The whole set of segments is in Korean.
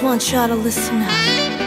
just want y'all to listen up.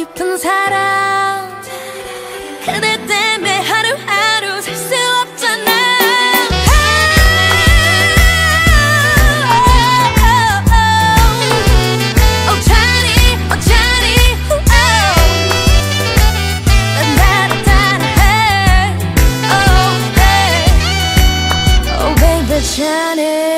깊은 사랑. 그대 때문에 하루하루 살 수 없잖아. Shining